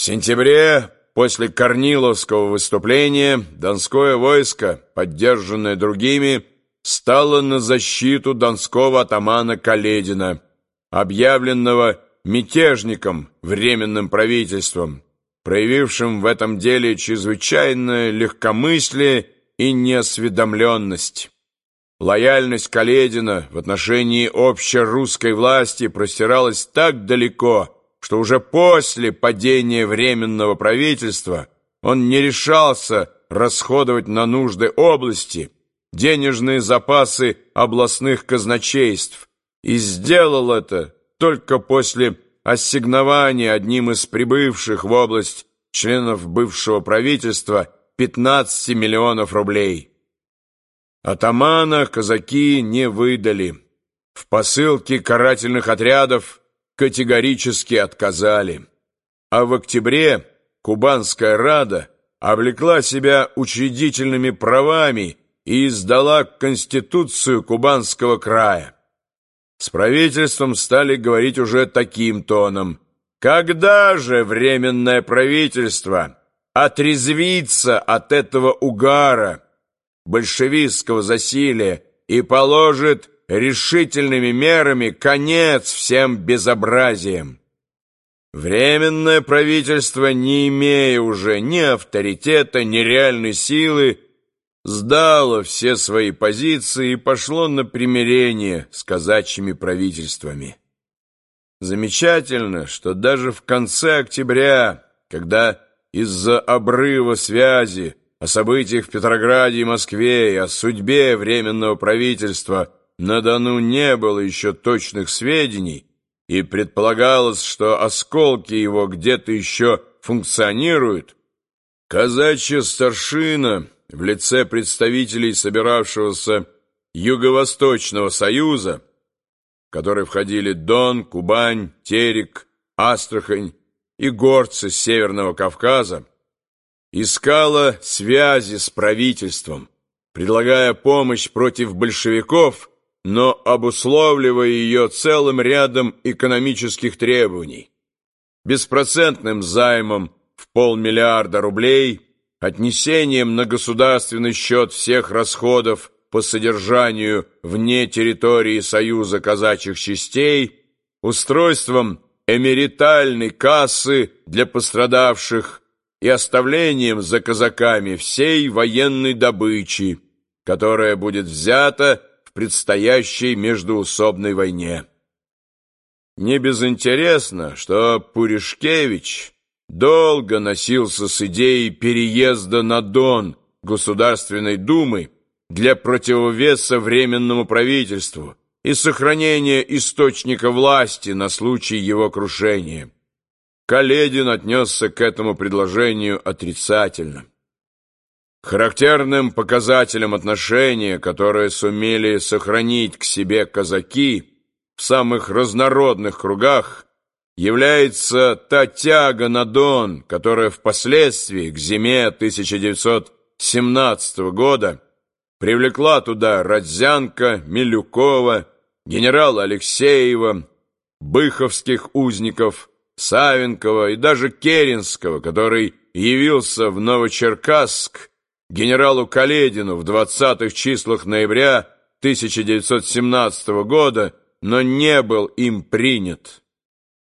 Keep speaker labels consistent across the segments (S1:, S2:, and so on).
S1: В сентябре, после Корниловского выступления, Донское войско, поддержанное другими, стало на защиту донского атамана Каледина, объявленного мятежником Временным правительством, проявившим в этом деле чрезвычайное легкомыслие и неосведомленность. Лояльность Каледина в отношении общерусской власти простиралась так далеко, что уже после падения Временного правительства он не решался расходовать на нужды области денежные запасы областных казначейств и сделал это только после ассигнования одним из прибывших в область членов бывшего правительства 15 миллионов рублей. Атамана казаки не выдали. В посылке карательных отрядов категорически отказали. А в октябре Кубанская Рада облекла себя учредительными правами и издала Конституцию Кубанского края. С правительством стали говорить уже таким тоном. Когда же Временное правительство отрезвится от этого угара большевистского засилия и положит решительными мерами конец всем безобразиям. Временное правительство, не имея уже ни авторитета, ни реальной силы, сдало все свои позиции и пошло на примирение с казачьими правительствами. Замечательно, что даже в конце октября, когда из-за обрыва связи о событиях в Петрограде и Москве и о судьбе Временного правительства – на Дону не было еще точных сведений, и предполагалось, что осколки его где-то еще функционируют, казачья старшина в лице представителей собиравшегося Юго-Восточного Союза, в который входили Дон, Кубань, Терек, Астрахань и горцы Северного Кавказа, искала связи с правительством, предлагая помощь против большевиков но обусловливая ее целым рядом экономических требований. Беспроцентным займом в полмиллиарда рублей, отнесением на государственный счет всех расходов по содержанию вне территории Союза казачьих частей, устройством эмеритальной кассы для пострадавших и оставлением за казаками всей военной добычи, которая будет взята предстоящей междуусобной войне. Не безинтересно, что Пуришкевич долго носился с идеей переезда на Дон Государственной Думы для противовеса Временному правительству и сохранения источника власти на случай его крушения. Каледин отнесся к этому предложению отрицательно. Характерным показателем отношения, которое сумели сохранить к себе казаки в самых разнородных кругах, является та тяга на Дон, которая впоследствии, к зиме 1917 года, привлекла туда Родзянко, Милюкова, генерала Алексеева, быховских узников, Савенкова и даже Керенского, который явился в Новочеркасск генералу Каледину в 20-х числах ноября 1917 года, но не был им принят.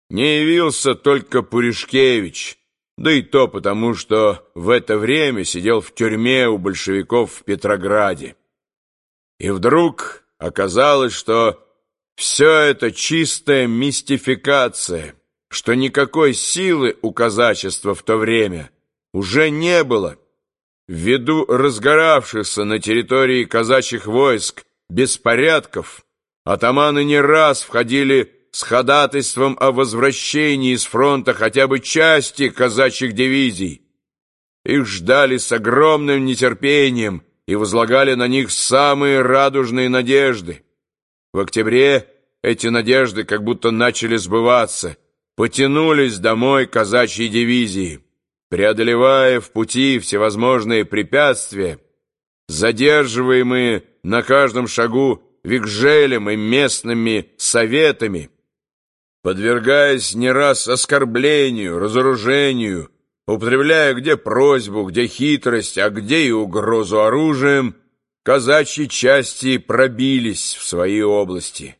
S1: Не явился только Пуришкевич, да и то потому, что в это время сидел в тюрьме у большевиков в Петрограде. И вдруг оказалось, что все это чистая мистификация, что никакой силы у казачества в то время уже не было, Ввиду разгоравшихся на территории казачьих войск беспорядков, атаманы не раз входили с ходатайством о возвращении с фронта хотя бы части казачьих дивизий. Их ждали с огромным нетерпением и возлагали на них самые радужные надежды. В октябре эти надежды как будто начали сбываться, потянулись домой казачьи дивизии преодолевая в пути всевозможные препятствия, задерживаемые на каждом шагу Викжелем и местными советами, подвергаясь не раз оскорблению, разоружению, употребляя где просьбу, где хитрость, а где и угрозу оружием, казачьи части пробились в свои области.